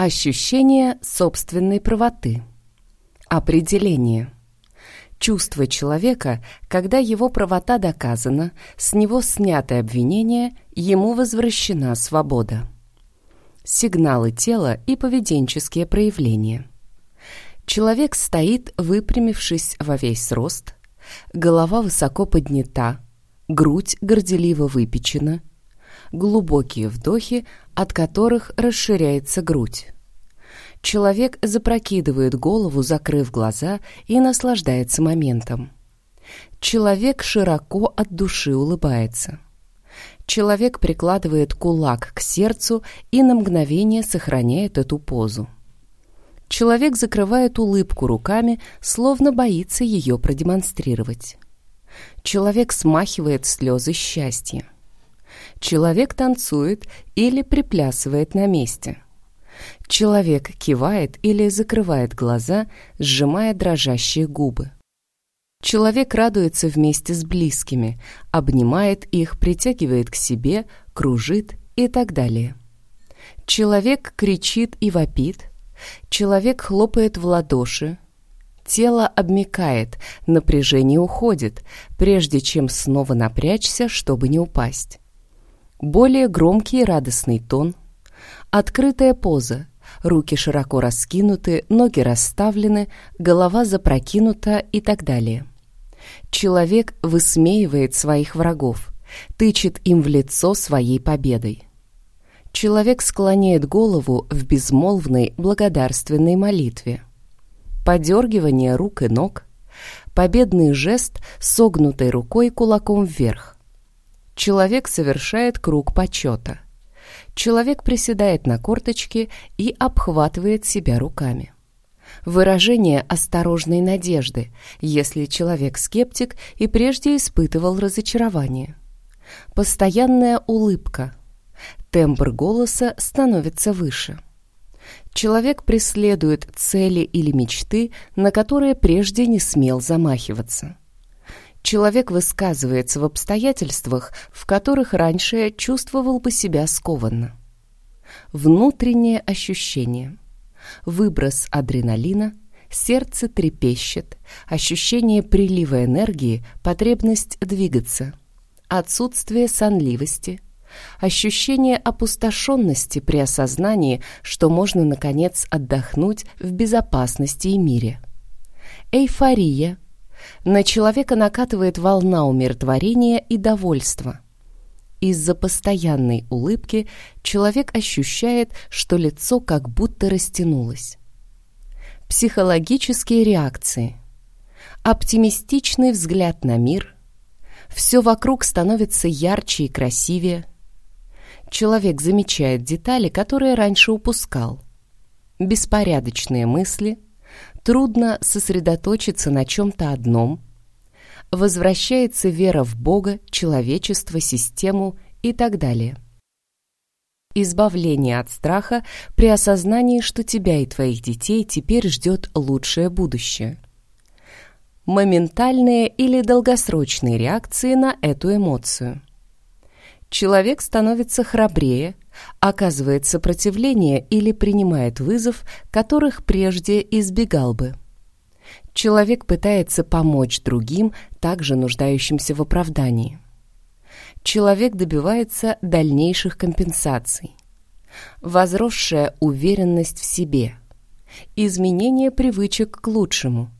Ощущение собственной правоты. Определение. Чувство человека, когда его правота доказана, с него сняты обвинения, ему возвращена свобода. Сигналы тела и поведенческие проявления. Человек стоит, выпрямившись во весь рост, голова высоко поднята, грудь горделиво выпечена, глубокие вдохи, от которых расширяется грудь. Человек запрокидывает голову, закрыв глаза, и наслаждается моментом. Человек широко от души улыбается. Человек прикладывает кулак к сердцу и на мгновение сохраняет эту позу. Человек закрывает улыбку руками, словно боится ее продемонстрировать. Человек смахивает слезы счастья. Человек танцует или приплясывает на месте. Человек кивает или закрывает глаза, сжимая дрожащие губы. Человек радуется вместе с близкими, обнимает их, притягивает к себе, кружит и так далее. Человек кричит и вопит. Человек хлопает в ладоши. Тело обмикает, напряжение уходит, прежде чем снова напрячься, чтобы не упасть более громкий и радостный тон, открытая поза, руки широко раскинуты, ноги расставлены, голова запрокинута и так далее. Человек высмеивает своих врагов, тычет им в лицо своей победой. Человек склоняет голову в безмолвной благодарственной молитве. Подергивание рук и ног, победный жест согнутой рукой кулаком вверх, Человек совершает круг почета. Человек приседает на корточки и обхватывает себя руками. Выражение осторожной надежды, если человек скептик и прежде испытывал разочарование. Постоянная улыбка. Тембр голоса становится выше. Человек преследует цели или мечты, на которые прежде не смел замахиваться человек высказывается в обстоятельствах, в которых раньше чувствовал бы себя скованно. Внутреннее ощущение. Выброс адреналина, сердце трепещет, ощущение прилива энергии, потребность двигаться, отсутствие сонливости, ощущение опустошенности при осознании, что можно, наконец, отдохнуть в безопасности и мире. Эйфория – на человека накатывает волна умиротворения и довольства. Из-за постоянной улыбки человек ощущает, что лицо как будто растянулось. Психологические реакции. Оптимистичный взгляд на мир. Все вокруг становится ярче и красивее. Человек замечает детали, которые раньше упускал. Беспорядочные мысли – Трудно сосредоточиться на чем-то одном. Возвращается вера в Бога, человечество, систему и так далее. Избавление от страха при осознании, что тебя и твоих детей теперь ждет лучшее будущее. Моментальные или долгосрочные реакции на эту эмоцию. Человек становится храбрее, оказывает сопротивление или принимает вызов, которых прежде избегал бы. Человек пытается помочь другим, также нуждающимся в оправдании. Человек добивается дальнейших компенсаций. Возросшая уверенность в себе. Изменение привычек к лучшему.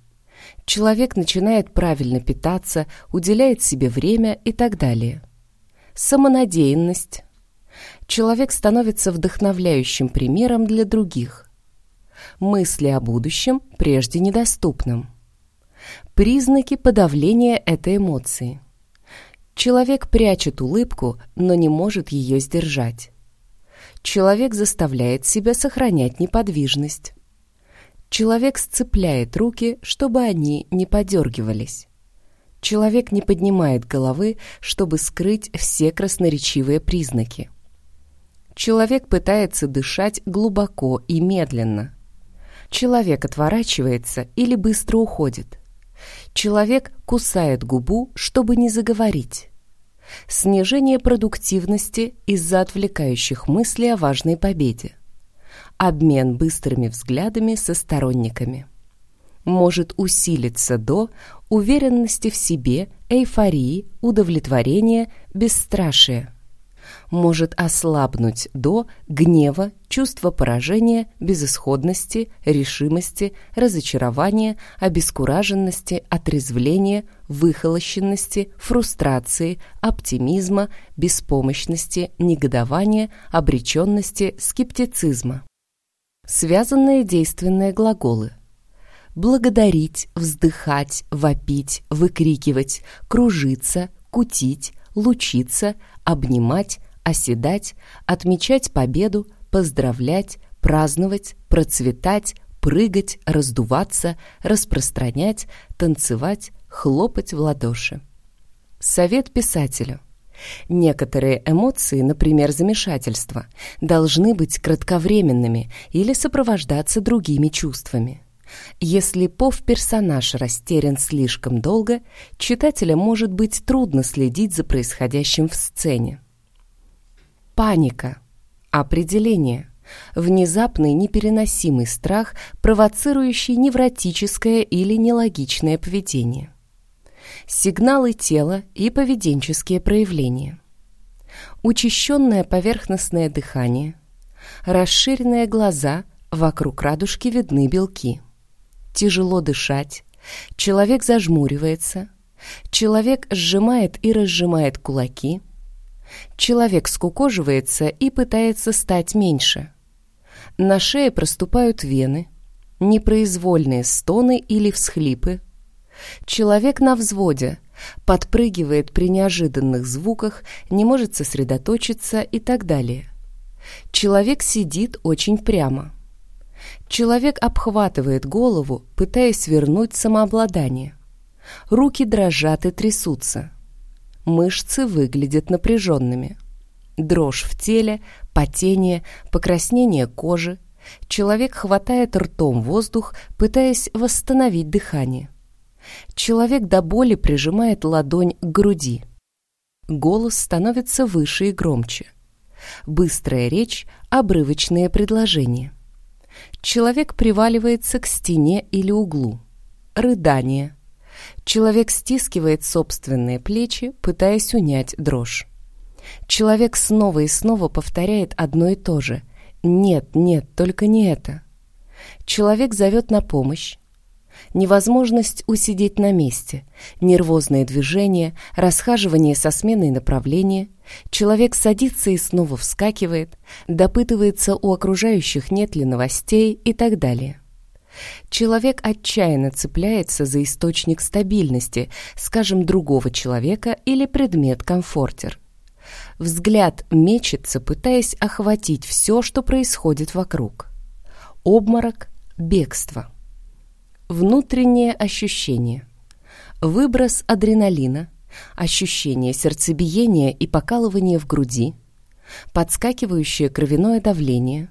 Человек начинает правильно питаться, уделяет себе время и так далее. Самонадеянность, человек становится вдохновляющим примером для других. Мысли о будущем прежде недоступном. Признаки подавления этой эмоции. Человек прячет улыбку, но не может ее сдержать. Человек заставляет себя сохранять неподвижность. Человек сцепляет руки, чтобы они не подергивались. Человек не поднимает головы, чтобы скрыть все красноречивые признаки. Человек пытается дышать глубоко и медленно. Человек отворачивается или быстро уходит. Человек кусает губу, чтобы не заговорить. Снижение продуктивности из-за отвлекающих мыслей о важной победе. обмен быстрыми взглядами со сторонниками. Может усилиться до уверенности в себе, эйфории, удовлетворения, бесстрашия. Может ослабнуть до гнева, чувства поражения, безысходности, решимости, разочарования, обескураженности, отрезвления, выхолощенности, фрустрации, оптимизма, беспомощности, негодования, обреченности, скептицизма. Связанные действенные глаголы благодарить, вздыхать, вопить, выкрикивать, кружиться, кутить, лучиться, обнимать, оседать, отмечать победу, поздравлять, праздновать, процветать, прыгать, раздуваться, распространять, танцевать, хлопать в ладоши. Совет писателю. Некоторые эмоции, например, замешательство, должны быть кратковременными или сопровождаться другими чувствами. Если пов-персонаж растерян слишком долго, читателя может быть трудно следить за происходящим в сцене. Паника. Определение. Внезапный непереносимый страх, провоцирующий невротическое или нелогичное поведение. Сигналы тела и поведенческие проявления. Учащенное поверхностное дыхание. Расширенные глаза, вокруг радужки видны белки тяжело дышать, человек зажмуривается, человек сжимает и разжимает кулаки, человек скукоживается и пытается стать меньше. На шее проступают вены, непроизвольные стоны или всхлипы. Человек на взводе, подпрыгивает при неожиданных звуках, не может сосредоточиться и так далее. Человек сидит очень прямо – Человек обхватывает голову, пытаясь вернуть самообладание. Руки дрожат и трясутся. Мышцы выглядят напряженными. Дрожь в теле, потение, покраснение кожи. Человек хватает ртом воздух, пытаясь восстановить дыхание. Человек до боли прижимает ладонь к груди. Голос становится выше и громче. Быстрая речь, обрывочные предложения. Человек приваливается к стене или углу. Рыдание. Человек стискивает собственные плечи, пытаясь унять дрожь. Человек снова и снова повторяет одно и то же. «Нет, нет, только не это». Человек зовет на помощь, невозможность усидеть на месте, нервозные движения, расхаживание со сменой направления. Человек садится и снова вскакивает, допытывается у окружающих нет ли новостей и так далее. Человек отчаянно цепляется за источник стабильности, скажем, другого человека или предмет-комфортер. Взгляд мечется, пытаясь охватить все, что происходит вокруг. Обморок, бегство – Внутреннее ощущение. Выброс адреналина, ощущение сердцебиения и покалывания в груди, подскакивающее кровяное давление,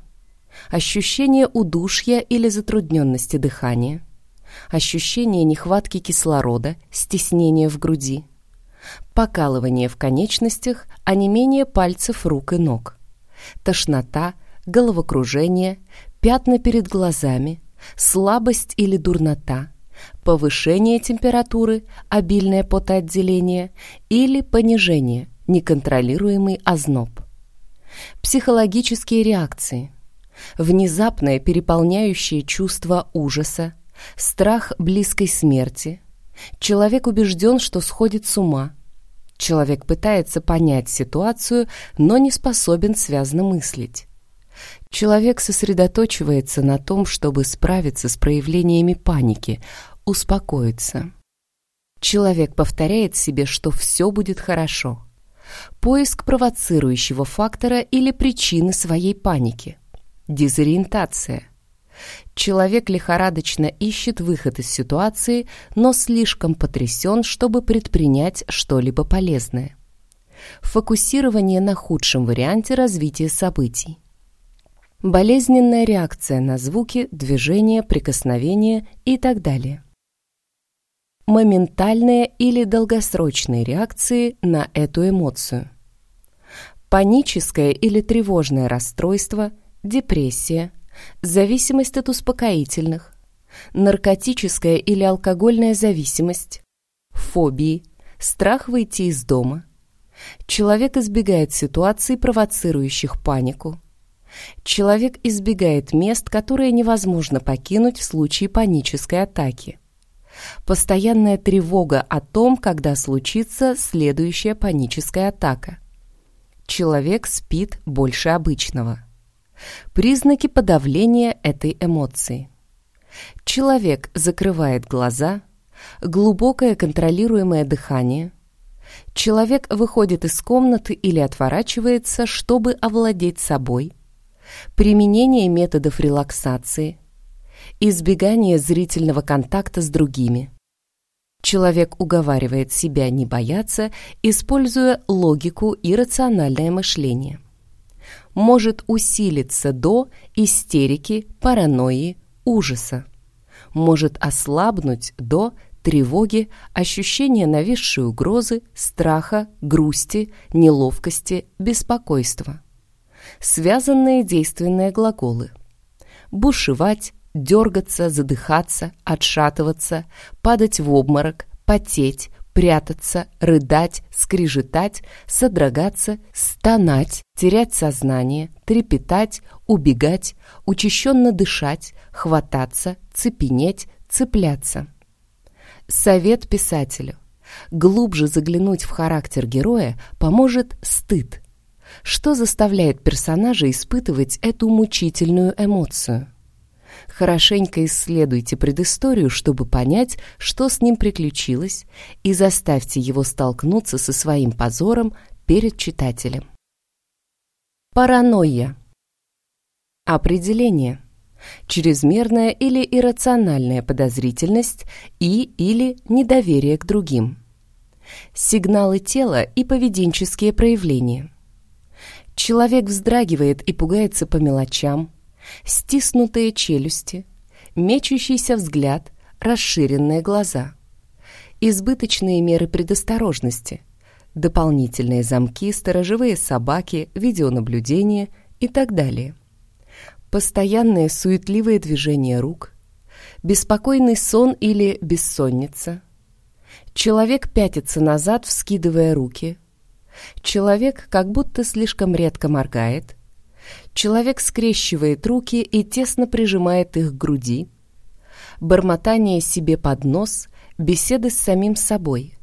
ощущение удушья или затрудненности дыхания, ощущение нехватки кислорода, стеснение в груди, покалывание в конечностях, а не менее пальцев рук и ног, тошнота, головокружение, пятна перед глазами – слабость или дурнота, повышение температуры, обильное потоотделение или понижение, неконтролируемый озноб. Психологические реакции. Внезапное переполняющее чувство ужаса, страх близкой смерти. Человек убежден, что сходит с ума. Человек пытается понять ситуацию, но не способен связно мыслить. Человек сосредоточивается на том, чтобы справиться с проявлениями паники, успокоиться. Человек повторяет себе, что все будет хорошо. Поиск провоцирующего фактора или причины своей паники. Дезориентация. Человек лихорадочно ищет выход из ситуации, но слишком потрясен, чтобы предпринять что-либо полезное. Фокусирование на худшем варианте развития событий. Болезненная реакция на звуки, движения, прикосновения и так далее. Моментальные или долгосрочные реакции на эту эмоцию. Паническое или тревожное расстройство, депрессия, зависимость от успокоительных, наркотическая или алкогольная зависимость, фобии, страх выйти из дома. Человек избегает ситуаций, провоцирующих панику. Человек избегает мест, которые невозможно покинуть в случае панической атаки. Постоянная тревога о том, когда случится следующая паническая атака. Человек спит больше обычного. Признаки подавления этой эмоции. Человек закрывает глаза, глубокое контролируемое дыхание. Человек выходит из комнаты или отворачивается, чтобы овладеть собой. Применение методов релаксации. Избегание зрительного контакта с другими. Человек уговаривает себя не бояться, используя логику и рациональное мышление. Может усилиться до истерики, паранойи, ужаса. Может ослабнуть до тревоги, ощущения нависшей угрозы, страха, грусти, неловкости, беспокойства. Связанные действенные глаголы. Бушевать, дергаться, задыхаться, отшатываться, падать в обморок, потеть, прятаться, рыдать, скрижетать, содрогаться, стонать, терять сознание, трепетать, убегать, учащенно дышать, хвататься, цепенеть, цепляться. Совет писателю. Глубже заглянуть в характер героя поможет стыд. Что заставляет персонажа испытывать эту мучительную эмоцию? Хорошенько исследуйте предысторию, чтобы понять, что с ним приключилось, и заставьте его столкнуться со своим позором перед читателем. Паранойя. Определение. Чрезмерная или иррациональная подозрительность и или недоверие к другим. Сигналы тела и поведенческие проявления. Человек вздрагивает и пугается по мелочам, стиснутые челюсти, мечущийся взгляд, расширенные глаза. Избыточные меры предосторожности, дополнительные замки, сторожевые собаки, видеонаблюдение и так далее. Постоянные суетливые движения рук, беспокойный сон или бессонница. Человек пятится назад, вскидывая руки. Человек как будто слишком редко моргает, Человек скрещивает руки и тесно прижимает их к груди. Бормотание себе под нос, беседы с самим собой.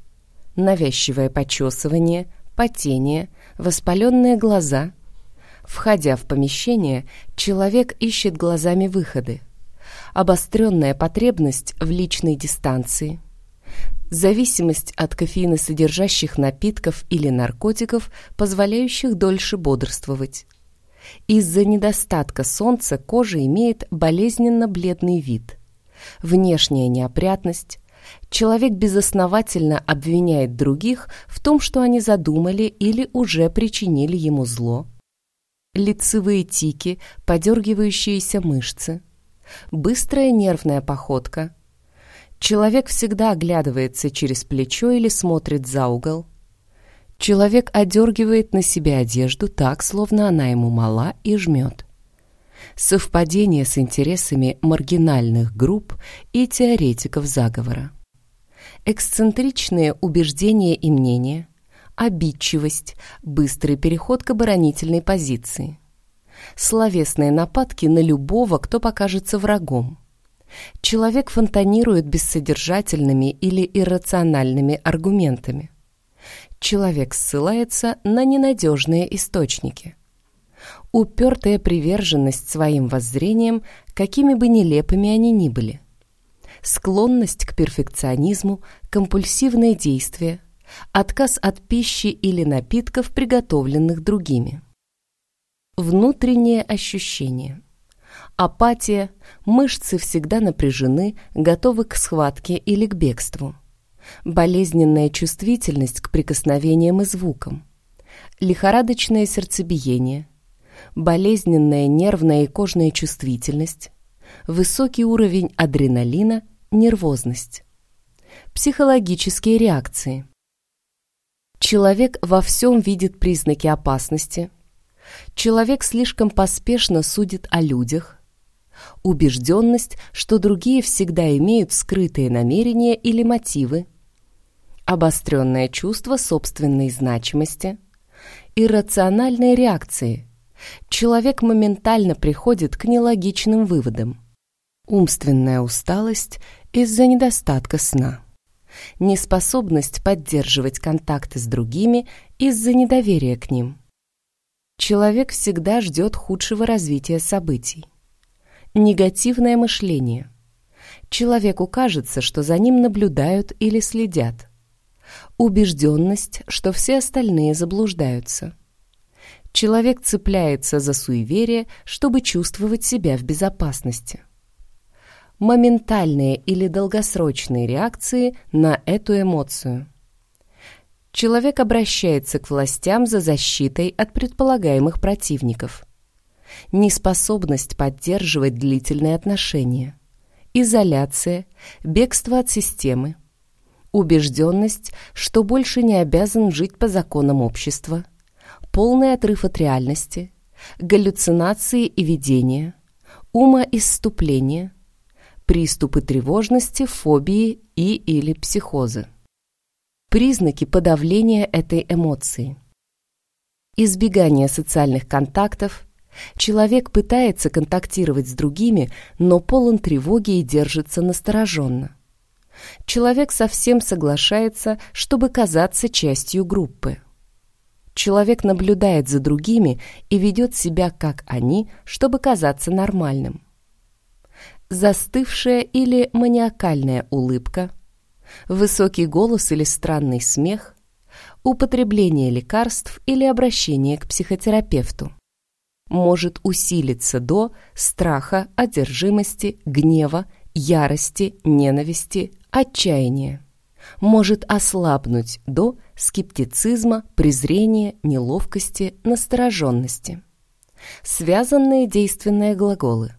Навязчивое почесывание, потение, воспаленные глаза. Входя в помещение, человек ищет глазами выходы. Обостренная потребность в личной дистанции. Зависимость от кофеиносодержащих напитков или наркотиков, позволяющих дольше бодрствовать. Из-за недостатка солнца кожа имеет болезненно-бледный вид. Внешняя неопрятность. Человек безосновательно обвиняет других в том, что они задумали или уже причинили ему зло. Лицевые тики, подергивающиеся мышцы. Быстрая нервная походка. Человек всегда оглядывается через плечо или смотрит за угол. Человек одергивает на себе одежду так, словно она ему мала и жмет. Совпадение с интересами маргинальных групп и теоретиков заговора. Эксцентричные убеждения и мнения, обидчивость, быстрый переход к оборонительной позиции. Словесные нападки на любого, кто покажется врагом. Человек фонтанирует бессодержательными или иррациональными аргументами человек ссылается на ненадежные источники. Упертая приверженность своим воззрениям, какими бы нелепыми они ни были. Склонность к перфекционизму, компульсивные действия, отказ от пищи или напитков, приготовленных другими. Внутреннее ощущение. Апатия, мышцы всегда напряжены, готовы к схватке или к бегству болезненная чувствительность к прикосновениям и звукам, лихорадочное сердцебиение, болезненная нервная и кожная чувствительность, высокий уровень адреналина, нервозность. Психологические реакции. Человек во всем видит признаки опасности. Человек слишком поспешно судит о людях. Убежденность, что другие всегда имеют скрытые намерения или мотивы, обостренное чувство собственной значимости, иррациональные реакции. Человек моментально приходит к нелогичным выводам. Умственная усталость из-за недостатка сна. Неспособность поддерживать контакты с другими из-за недоверия к ним. Человек всегда ждет худшего развития событий. Негативное мышление. Человеку кажется, что за ним наблюдают или следят. Убежденность, что все остальные заблуждаются. Человек цепляется за суеверие, чтобы чувствовать себя в безопасности. Моментальные или долгосрочные реакции на эту эмоцию. Человек обращается к властям за защитой от предполагаемых противников – неспособность поддерживать длительные отношения, изоляция, бегство от системы, убежденность, что больше не обязан жить по законам общества, полный отрыв от реальности, галлюцинации и видения, умоисступление, приступы тревожности, фобии и или психозы. Признаки подавления этой эмоции. Избегание социальных контактов, Человек пытается контактировать с другими, но полон тревоги и держится настороженно. Человек совсем соглашается, чтобы казаться частью группы. Человек наблюдает за другими и ведет себя как они, чтобы казаться нормальным. Застывшая или маниакальная улыбка, высокий голос или странный смех, употребление лекарств или обращение к психотерапевту может усилиться до страха, одержимости, гнева, ярости, ненависти, отчаяния. Может ослабнуть до скептицизма, презрения, неловкости, настороженности. Связанные действенные глаголы.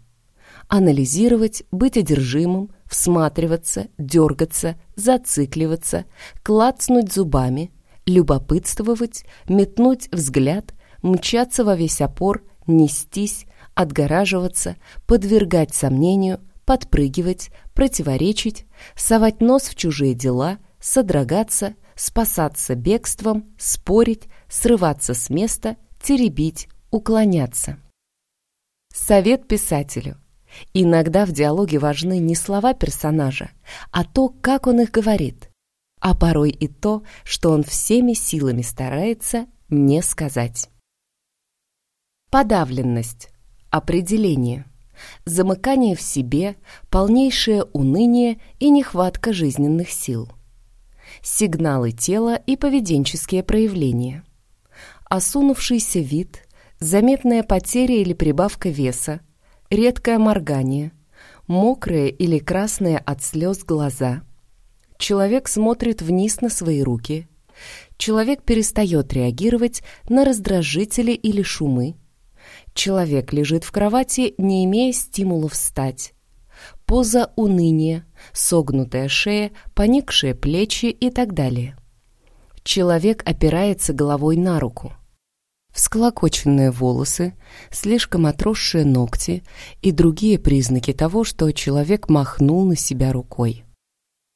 Анализировать, быть одержимым, всматриваться, дергаться, зацикливаться, клацнуть зубами, любопытствовать, метнуть взгляд, мчаться во весь опор, нестись, отгораживаться, подвергать сомнению, подпрыгивать, противоречить, совать нос в чужие дела, содрогаться, спасаться бегством, спорить, срываться с места, теребить, уклоняться. Совет писателю. Иногда в диалоге важны не слова персонажа, а то, как он их говорит, а порой и то, что он всеми силами старается не сказать. Подавленность. Определение. Замыкание в себе, полнейшее уныние и нехватка жизненных сил. Сигналы тела и поведенческие проявления. Осунувшийся вид, заметная потеря или прибавка веса, редкое моргание, мокрые или красные от слез глаза. Человек смотрит вниз на свои руки. Человек перестает реагировать на раздражители или шумы Человек лежит в кровати, не имея стимула встать. Поза уныния, согнутая шея, поникшие плечи и так далее. Человек опирается головой на руку. Всклокоченные волосы, слишком отросшие ногти и другие признаки того, что человек махнул на себя рукой.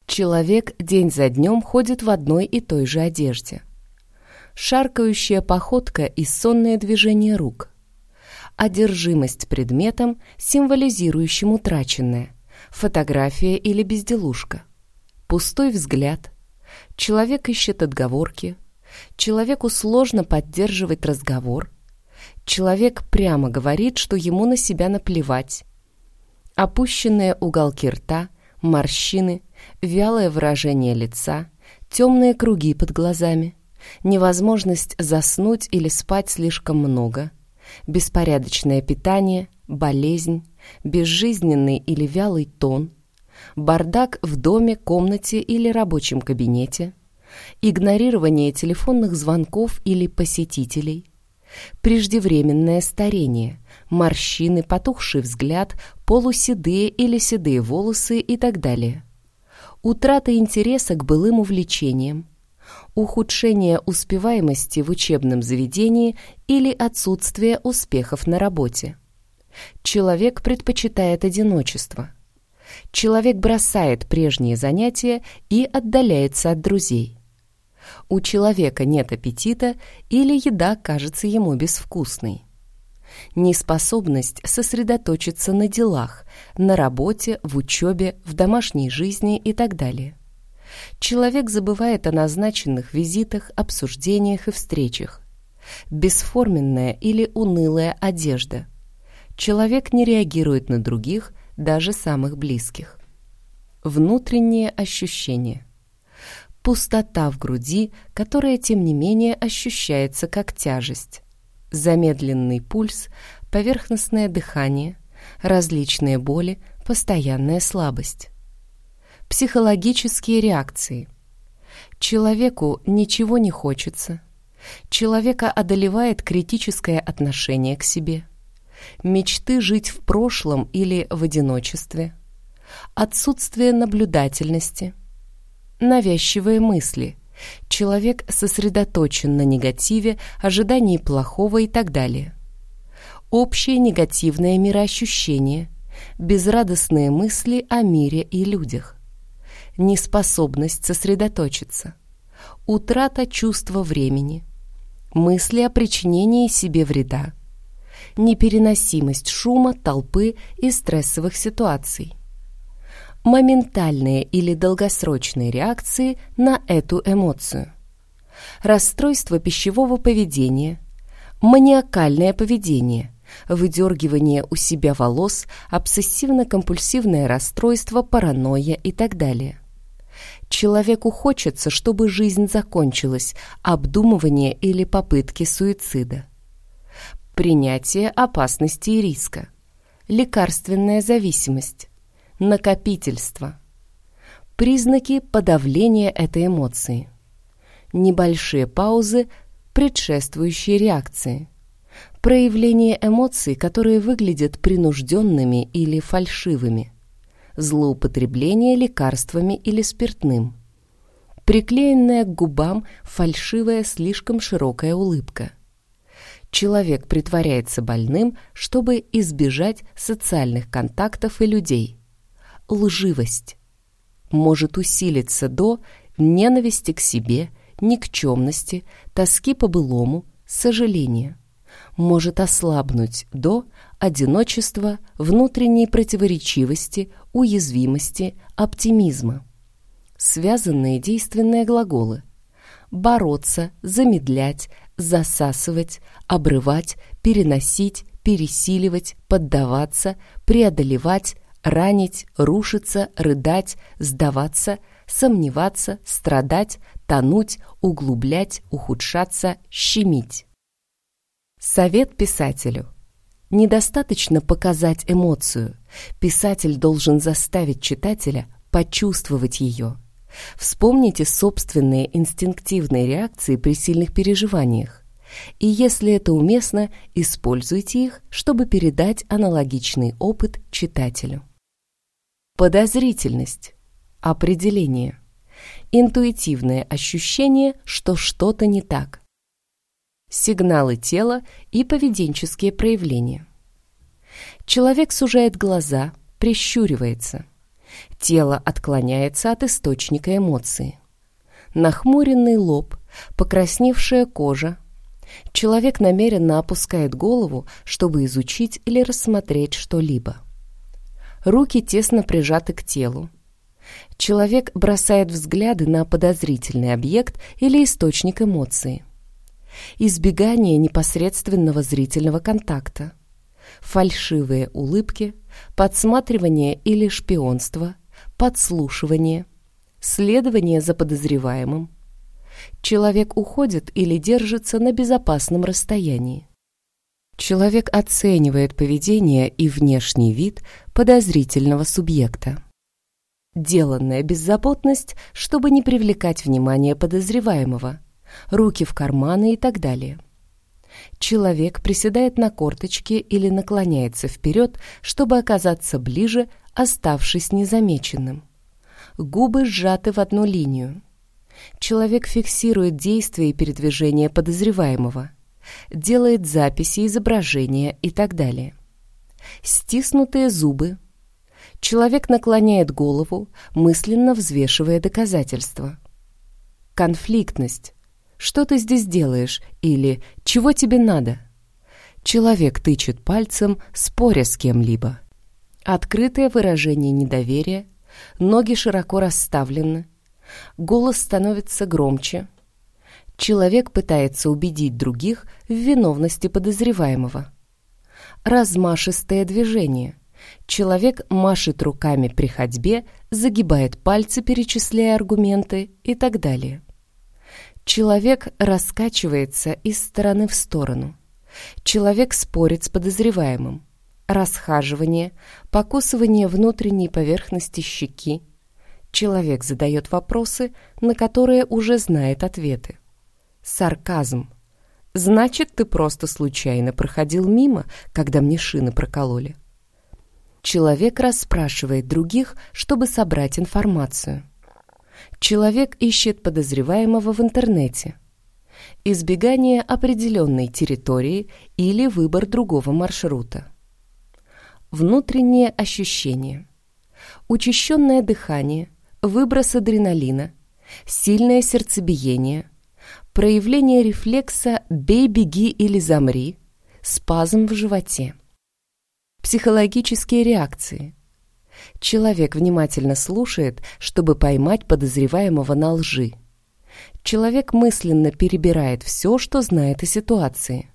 Человек день за днем ходит в одной и той же одежде. Шаркающая походка и сонное движение рук – одержимость предметом, символизирующим утраченное, фотография или безделушка, пустой взгляд, человек ищет отговорки, человеку сложно поддерживать разговор, человек прямо говорит, что ему на себя наплевать, опущенные уголки рта, морщины, вялое выражение лица, темные круги под глазами, невозможность заснуть или спать слишком много – беспорядочное питание, болезнь, безжизненный или вялый тон, бардак в доме, комнате или рабочем кабинете, игнорирование телефонных звонков или посетителей, преждевременное старение, морщины, потухший взгляд, полуседые или седые волосы и так далее, утрата интереса к былым увлечениям, ухудшение успеваемости в учебном заведении или отсутствие успехов на работе, Человек предпочитает одиночество. Человек бросает прежние занятия и отдаляется от друзей. У человека нет аппетита или еда кажется ему безвкусной. Неспособность сосредоточиться на делах, на работе, в учебе, в домашней жизни и так далее. Человек забывает о назначенных визитах, обсуждениях и встречах. Бесформенная или унылая одежда. Человек не реагирует на других, даже самых близких. Внутренние ощущения. Пустота в груди, которая, тем не менее, ощущается как тяжесть. Замедленный пульс, поверхностное дыхание, различные боли, постоянная слабость. Психологические реакции. Человеку ничего не хочется. Человека одолевает критическое отношение к себе. Мечты жить в прошлом или в одиночестве. Отсутствие наблюдательности. Навязчивые мысли. Человек сосредоточен на негативе, ожидании плохого и так далее. Общее негативное мироощущение. Безрадостные мысли о мире и людях неспособность сосредоточиться, утрата чувства времени, мысли о причинении себе вреда, непереносимость шума, толпы и стрессовых ситуаций, моментальные или долгосрочные реакции на эту эмоцию, расстройство пищевого поведения, маниакальное поведение – выдергивание у себя волос, обсессивно-компульсивное расстройство, паранойя и так далее. Человеку хочется, чтобы жизнь закончилась, обдумывание или попытки суицида. Принятие опасности и риска. Лекарственная зависимость. Накопительство. Признаки подавления этой эмоции. Небольшие паузы, предшествующие реакции. Проявление эмоций, которые выглядят принужденными или фальшивыми злоупотребление лекарствами или спиртным. Приклеенная к губам фальшивая слишком широкая улыбка. Человек притворяется больным, чтобы избежать социальных контактов и людей. Лживость может усилиться до ненависти к себе, никчемности, тоски по былому, сожаления. Может ослабнуть до одиночества, внутренней противоречивости, уязвимости, оптимизма. Связанные действенные глаголы. Бороться, замедлять, засасывать, обрывать, переносить, пересиливать, поддаваться, преодолевать, ранить, рушиться, рыдать, сдаваться, сомневаться, страдать, тонуть, углублять, ухудшаться, щемить. Совет писателю – Недостаточно показать эмоцию. Писатель должен заставить читателя почувствовать ее. Вспомните собственные инстинктивные реакции при сильных переживаниях. И если это уместно, используйте их, чтобы передать аналогичный опыт читателю. Подозрительность. Определение. Интуитивное ощущение, что что-то не так сигналы тела и поведенческие проявления. Человек сужает глаза, прищуривается. Тело отклоняется от источника эмоции. Нахмуренный лоб, покрасневшая кожа. Человек намеренно опускает голову, чтобы изучить или рассмотреть что-либо. Руки тесно прижаты к телу. Человек бросает взгляды на подозрительный объект или источник эмоции избегание непосредственного зрительного контакта, фальшивые улыбки, подсматривание или шпионство, подслушивание, следование за подозреваемым. Человек уходит или держится на безопасном расстоянии. Человек оценивает поведение и внешний вид подозрительного субъекта. Деланная беззаботность, чтобы не привлекать внимание подозреваемого – руки в карманы и так далее. Человек приседает на корточки или наклоняется вперед, чтобы оказаться ближе, оставшись незамеченным. Губы сжаты в одну линию. Человек фиксирует действия и передвижения подозреваемого, делает записи, изображения и так далее. стиснутые зубы. Человек наклоняет голову, мысленно взвешивая доказательства. Конфликтность. «Что ты здесь делаешь?» или «Чего тебе надо?» Человек тычет пальцем, споря с кем-либо. Открытое выражение недоверия, ноги широко расставлены, голос становится громче. Человек пытается убедить других в виновности подозреваемого. Размашистое движение. Человек машет руками при ходьбе, загибает пальцы, перечисляя аргументы и так далее. Человек раскачивается из стороны в сторону. Человек спорит с подозреваемым. Расхаживание, покусывание внутренней поверхности щеки. Человек задает вопросы, на которые уже знает ответы. Сарказм. Значит, ты просто случайно проходил мимо, когда мне шины прокололи. Человек расспрашивает других, чтобы собрать информацию. Человек ищет подозреваемого в интернете. Избегание определенной территории или выбор другого маршрута. Внутренние ощущения. Учащенное дыхание, выброс адреналина, сильное сердцебиение, проявление рефлекса «бей, беги или замри», спазм в животе. Психологические реакции – Человек внимательно слушает, чтобы поймать подозреваемого на лжи. Человек мысленно перебирает все, что знает о ситуации.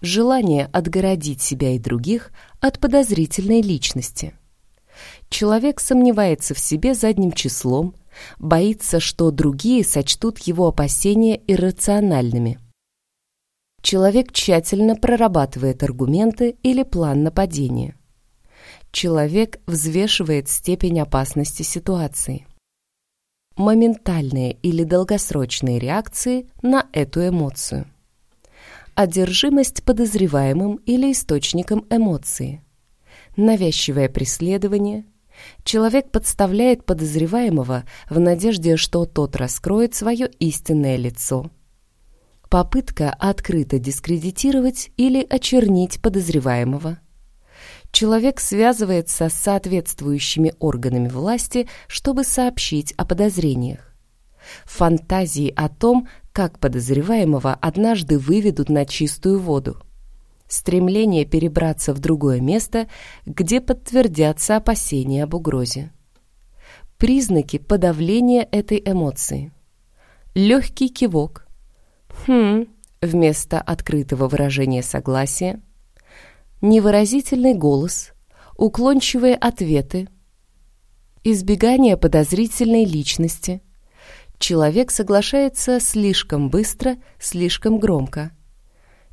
Желание отгородить себя и других от подозрительной личности. Человек сомневается в себе задним числом, боится, что другие сочтут его опасения иррациональными. Человек тщательно прорабатывает аргументы или план нападения. Человек взвешивает степень опасности ситуации. Моментальные или долгосрочные реакции на эту эмоцию. Одержимость подозреваемым или источником эмоции. Навязчивое преследование. Человек подставляет подозреваемого в надежде, что тот раскроет свое истинное лицо. Попытка открыто дискредитировать или очернить подозреваемого человек связывается с соответствующими органами власти, чтобы сообщить о подозрениях. Фантазии о том, как подозреваемого однажды выведут на чистую воду. Стремление перебраться в другое место, где подтвердятся опасения об угрозе. Признаки подавления этой эмоции. Легкий кивок. «Хм» вместо открытого выражения согласия – невыразительный голос, уклончивые ответы, избегание подозрительной личности. Человек соглашается слишком быстро, слишком громко.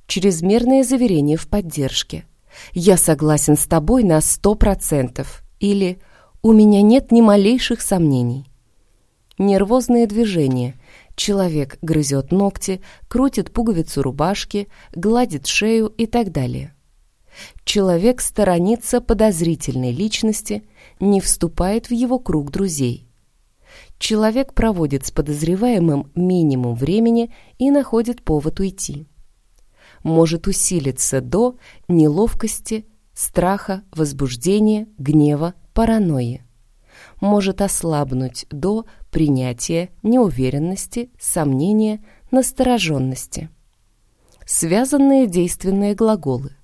Чрезмерное заверение в поддержке. «Я согласен с тобой на сто процентов» или «У меня нет ни малейших сомнений». Нервозные движения. Человек грызет ногти, крутит пуговицу рубашки, гладит шею и так далее. Человек сторонится подозрительной личности, не вступает в его круг друзей. Человек проводит с подозреваемым минимум времени и находит повод уйти. Может усилиться до неловкости, страха, возбуждения, гнева, паранойи. Может ослабнуть до принятия, неуверенности, сомнения, настороженности. Связанные действенные глаголы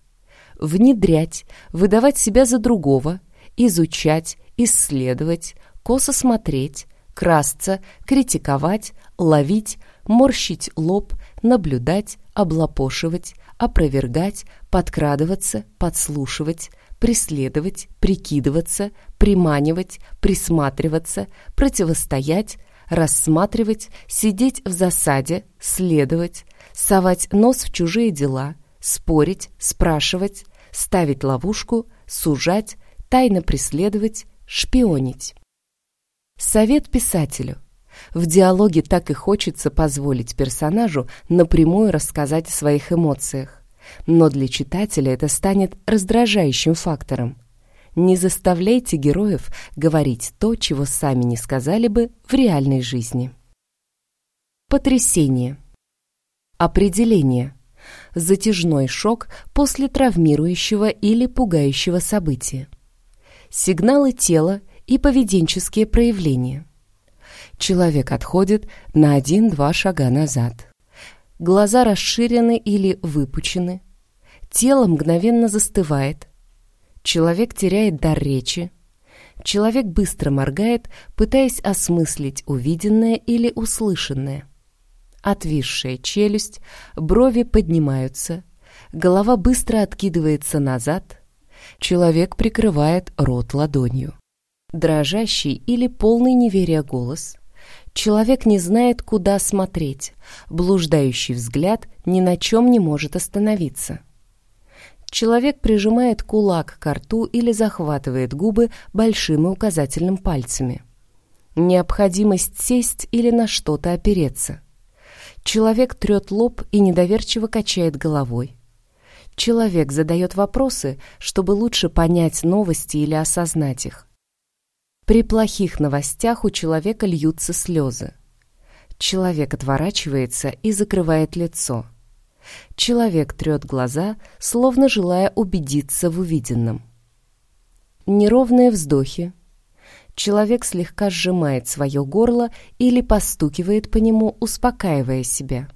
внедрять, выдавать себя за другого, изучать, исследовать, косо смотреть, красться, критиковать, ловить, морщить лоб, наблюдать, облапошивать, опровергать, подкрадываться, подслушивать, преследовать, прикидываться, приманивать, присматриваться, противостоять, рассматривать, сидеть в засаде, следовать, совать нос в чужие дела – спорить, спрашивать, ставить ловушку, сужать, тайно преследовать, шпионить. Совет писателю. В диалоге так и хочется позволить персонажу напрямую рассказать о своих эмоциях. Но для читателя это станет раздражающим фактором. Не заставляйте героев говорить то, чего сами не сказали бы в реальной жизни. Потрясение. Определение затяжной шок после травмирующего или пугающего события, сигналы тела и поведенческие проявления. Человек отходит на один-два шага назад. Глаза расширены или выпучены. Тело мгновенно застывает. Человек теряет дар речи. Человек быстро моргает, пытаясь осмыслить увиденное или услышанное. Отвисшая челюсть, брови поднимаются, голова быстро откидывается назад. Человек прикрывает рот ладонью. Дрожащий или полный неверия голос. Человек не знает, куда смотреть. Блуждающий взгляд ни на чем не может остановиться. Человек прижимает кулак к рту или захватывает губы большим и указательным пальцами. Необходимость сесть или на что-то опереться. Человек трет лоб и недоверчиво качает головой. Человек задает вопросы, чтобы лучше понять новости или осознать их. При плохих новостях у человека льются слезы. Человек отворачивается и закрывает лицо. Человек трет глаза, словно желая убедиться в увиденном. Неровные вздохи. Человек слегка сжимает свое горло или постукивает по нему, успокаивая себя.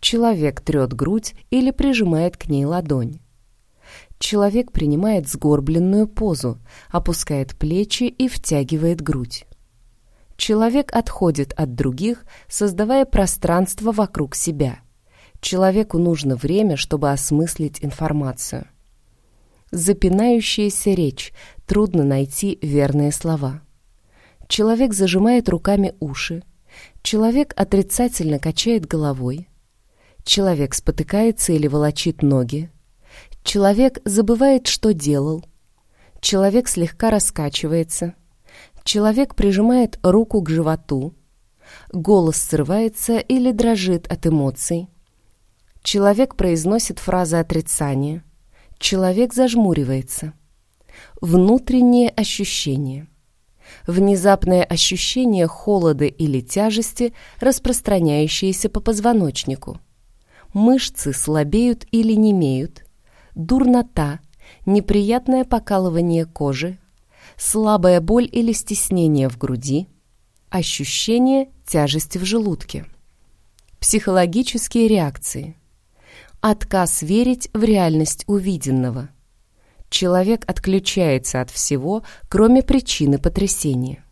Человек трет грудь или прижимает к ней ладонь. Человек принимает сгорбленную позу, опускает плечи и втягивает грудь. Человек отходит от других, создавая пространство вокруг себя. Человеку нужно время, чтобы осмыслить информацию. Запинающаяся речь, трудно найти верные слова. Человек зажимает руками уши. Человек отрицательно качает головой. Человек спотыкается или волочит ноги. Человек забывает, что делал. Человек слегка раскачивается. Человек прижимает руку к животу. Голос срывается или дрожит от эмоций. Человек произносит фразы отрицания. Человек зажмуривается. Внутренние ощущения. Внезапное ощущение холода или тяжести, распространяющееся по позвоночнику. Мышцы слабеют или немеют дурнота, неприятное покалывание кожи, слабая боль или стеснение в груди, ощущение тяжести в желудке. Психологические реакции. Отказ верить в реальность увиденного. Человек отключается от всего, кроме причины потрясения.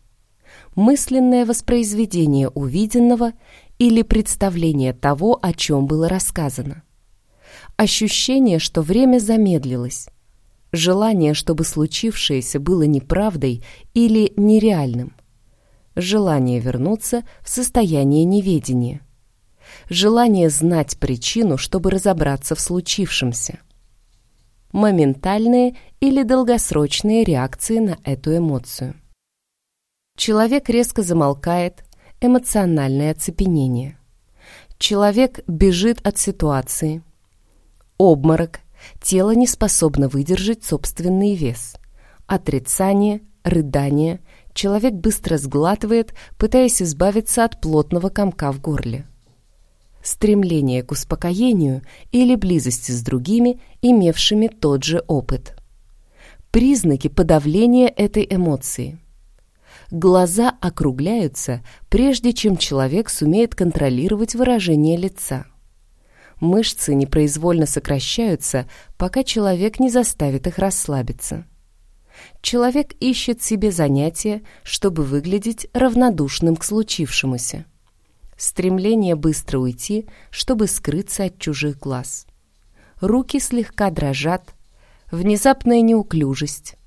Мысленное воспроизведение увиденного или представление того, о чем было рассказано. Ощущение, что время замедлилось. Желание, чтобы случившееся было неправдой или нереальным. Желание вернуться в состояние неведения. Желание знать причину, чтобы разобраться в случившемся. Моментальные или долгосрочные реакции на эту эмоцию. Человек резко замолкает, эмоциональное оцепенение. Человек бежит от ситуации, обморок, тело не способно выдержать собственный вес, отрицание, рыдание, человек быстро сглатывает, пытаясь избавиться от плотного комка в горле. Стремление к успокоению или близости с другими, имевшими тот же опыт. Признаки подавления этой эмоции. Глаза округляются, прежде чем человек сумеет контролировать выражение лица. Мышцы непроизвольно сокращаются, пока человек не заставит их расслабиться. Человек ищет себе занятия, чтобы выглядеть равнодушным к случившемуся. Стремление быстро уйти, чтобы скрыться от чужих глаз. Руки слегка дрожат, внезапная неуклюжесть.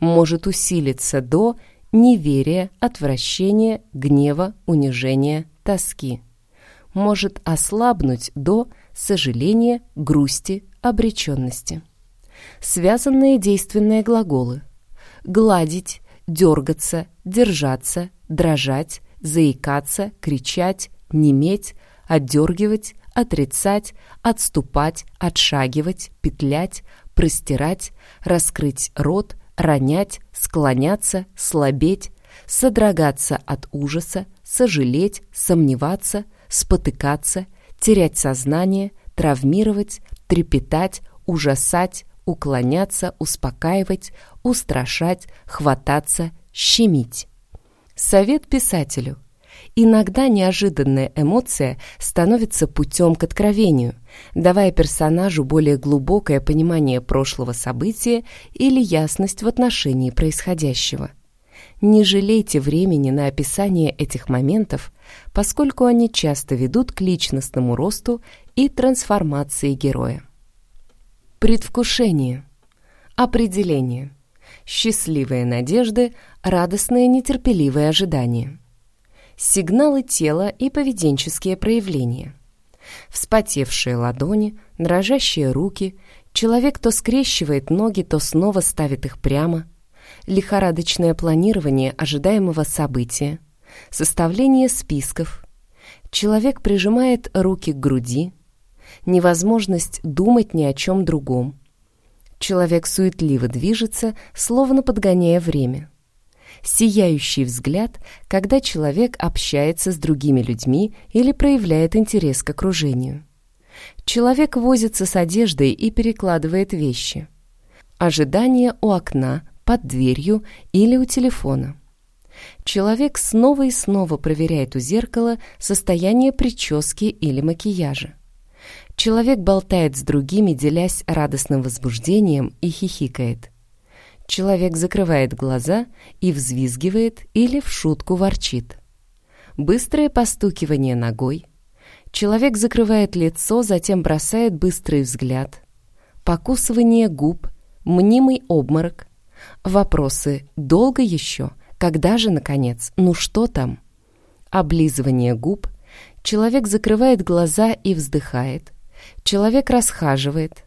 Может усилиться до неверия, отвращения, гнева, унижения, тоски. Может ослабнуть до сожаления, грусти, обреченности. Связанные действенные глаголы. Гладить, дергаться, держаться, дрожать, заикаться, кричать, неметь, отдергивать, отрицать, отступать, отшагивать, петлять, простирать, раскрыть рот, ронять, склоняться, слабеть, содрогаться от ужаса, сожалеть, сомневаться, спотыкаться – терять сознание, травмировать, трепетать, ужасать, уклоняться, успокаивать, устрашать, хвататься, щемить. Совет писателю. Иногда неожиданная эмоция становится путем к откровению, давая персонажу более глубокое понимание прошлого события или ясность в отношении происходящего. Не жалейте времени на описание этих моментов, поскольку они часто ведут к личностному росту и трансформации героя. Предвкушение. Определение. Счастливые надежды, радостное нетерпеливое ожидание. Сигналы тела и поведенческие проявления. Вспотевшие ладони, дрожащие руки, человек то скрещивает ноги, то снова ставит их прямо, лихорадочное планирование ожидаемого события, составление списков, человек прижимает руки к груди, невозможность думать ни о чем другом. Человек суетливо движется, словно подгоняя время. Сияющий взгляд, когда человек общается с другими людьми или проявляет интерес к окружению. Человек возится с одеждой и перекладывает вещи. Ожидание у окна, под дверью или у телефона. Человек снова и снова проверяет у зеркала состояние прически или макияжа. Человек болтает с другими, делясь радостным возбуждением и хихикает. Человек закрывает глаза и взвизгивает или в шутку ворчит. Быстрое постукивание ногой. Человек закрывает лицо, затем бросает быстрый взгляд. Покусывание губ, мнимый обморок. Вопросы «Долго еще?» «Когда же, наконец? Ну что там?» Облизывание губ. Человек закрывает глаза и вздыхает. Человек расхаживает.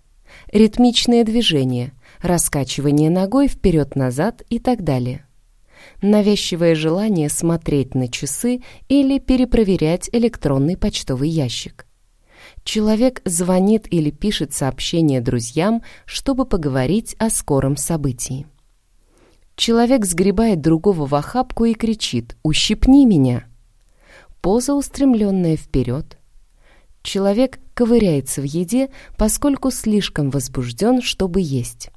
Ритмичные движения, раскачивание ногой вперед-назад и так далее. Навязчивое желание смотреть на часы или перепроверять электронный почтовый ящик. Человек звонит или пишет сообщение друзьям, чтобы поговорить о скором событии. Человек сгребает другого в охапку и кричит «Ущипни меня!». Поза устремленная вперед. Человек ковыряется в еде, поскольку слишком возбужден, чтобы есть.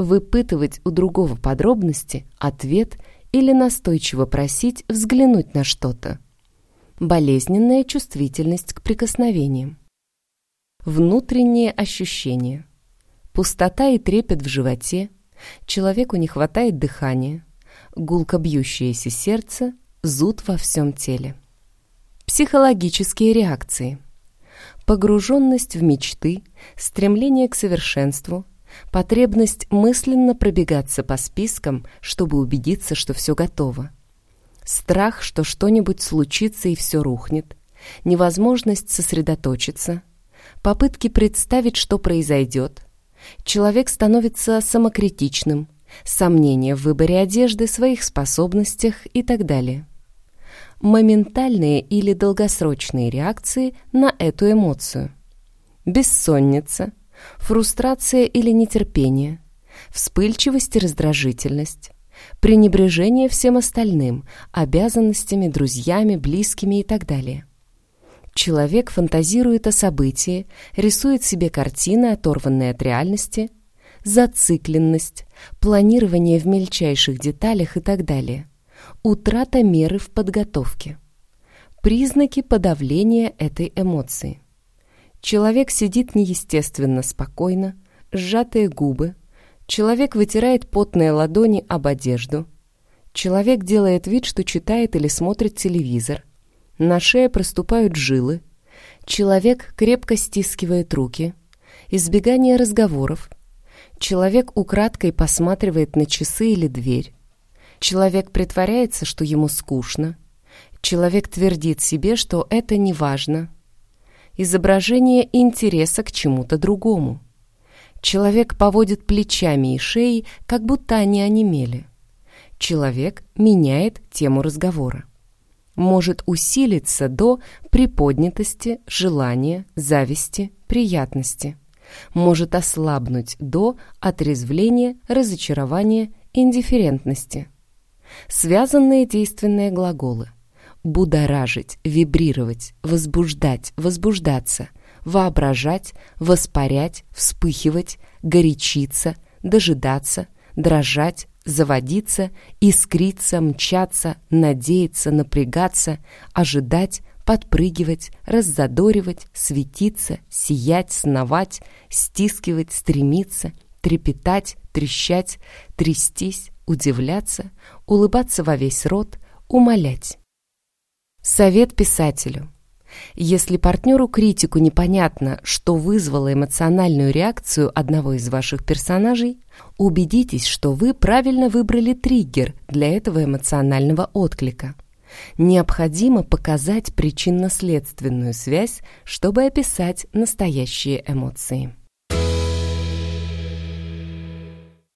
Выпытывать у другого подробности, ответ или настойчиво просить взглянуть на что-то. Болезненная чувствительность к прикосновениям. Внутренние ощущения. Пустота и трепет в животе. Человеку не хватает дыхания. Гулко бьющееся сердце, зуд во всем теле. Психологические реакции – Погруженность в мечты, стремление к совершенству, потребность мысленно пробегаться по спискам, чтобы убедиться, что все готово. Страх, что что-нибудь случится и все рухнет, невозможность сосредоточиться, попытки представить, что произойдет. Человек становится самокритичным, сомнения в выборе одежды, своих способностях и так далее моментальные или долгосрочные реакции на эту эмоцию. Бессонница, фрустрация или нетерпение, вспыльчивость и раздражительность, пренебрежение всем остальным, обязанностями, друзьями, близкими и так далее. Человек фантазирует о событии, рисует себе картины, оторванные от реальности, зацикленность, планирование в мельчайших деталях и так далее. Утрата меры в подготовке. Признаки подавления этой эмоции. Человек сидит неестественно спокойно, сжатые губы. Человек вытирает потные ладони об одежду. Человек делает вид, что читает или смотрит телевизор. На шее проступают жилы. Человек крепко стискивает руки. Избегание разговоров. Человек украдкой посматривает на часы или дверь. Человек притворяется, что ему скучно. Человек твердит себе, что это не важно. Изображение интереса к чему-то другому. Человек поводит плечами и шеей, как будто они онемели. Человек меняет тему разговора. Может усилиться до приподнятости, желания, зависти, приятности. Может ослабнуть до отрезвления, разочарования, индифферентности. Связанные действенные глаголы. Будоражить, вибрировать, возбуждать, возбуждаться, воображать, воспарять, вспыхивать, горячиться, дожидаться, дрожать, заводиться, искриться, мчаться, надеяться, напрягаться, ожидать, подпрыгивать, раззадоривать, светиться, сиять, сновать, стискивать, стремиться, трепетать, трещать, трястись, удивляться, улыбаться во весь рот, умолять. Совет писателю. Если партнеру-критику непонятно, что вызвало эмоциональную реакцию одного из ваших персонажей, убедитесь, что вы правильно выбрали триггер для этого эмоционального отклика. Необходимо показать причинно-следственную связь, чтобы описать настоящие эмоции.